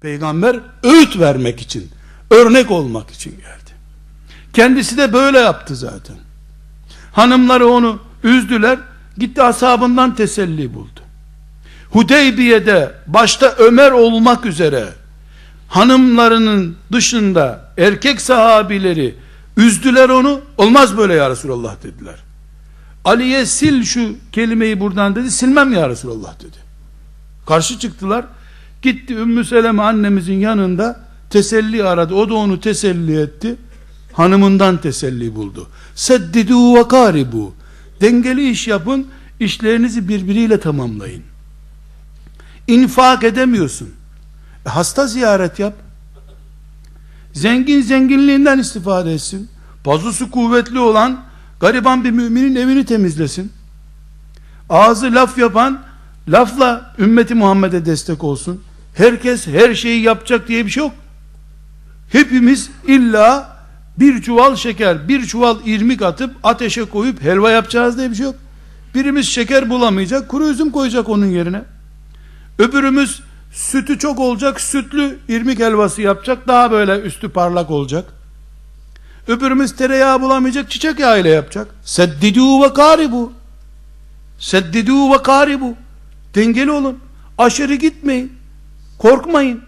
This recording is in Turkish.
Peygamber öğüt vermek için, örnek olmak için geldi. Kendisi de böyle yaptı zaten. Hanımları onu üzdüler, gitti ashabından teselli buldu. Hudeybiye'de başta Ömer olmak üzere hanımlarının dışında erkek sahabileri üzdüler onu. Olmaz böyle ya Resulallah dediler. Ali'ye sil şu kelimeyi buradan dedi. Silmem ya Resulallah dedi. Karşı çıktılar. Gitti Ümmü Seleme annemizin yanında teselli aradı. O da onu teselli etti. Hanımından teselli buldu. Seddidu ve karibu. Dengeli iş yapın. işlerinizi birbiriyle tamamlayın. İnfak edemiyorsun. E, hasta ziyaret yap. Zengin zenginliğinden istifade etsin. Pazusu kuvvetli olan gariban bir müminin evini temizlesin. Ağzı laf yapan lafla ümmeti Muhammed'e destek olsun. Herkes her şeyi yapacak diye bir şey yok. Hepimiz illa bir çuval şeker, bir çuval irmik atıp ateşe koyup helva yapacağız diye bir şey yok. Birimiz şeker bulamayacak, kuru üzüm koyacak onun yerine. Öbürümüz sütü çok olacak, sütlü irmik helvası yapacak, daha böyle üstü parlak olacak. Öbürümüz tereyağı bulamayacak, çiçek yağı ile yapacak. Seddidu ve karibu. Seddidu ve karibu. Dengeli olun. Aşırı gitmeyin. Korkmayın.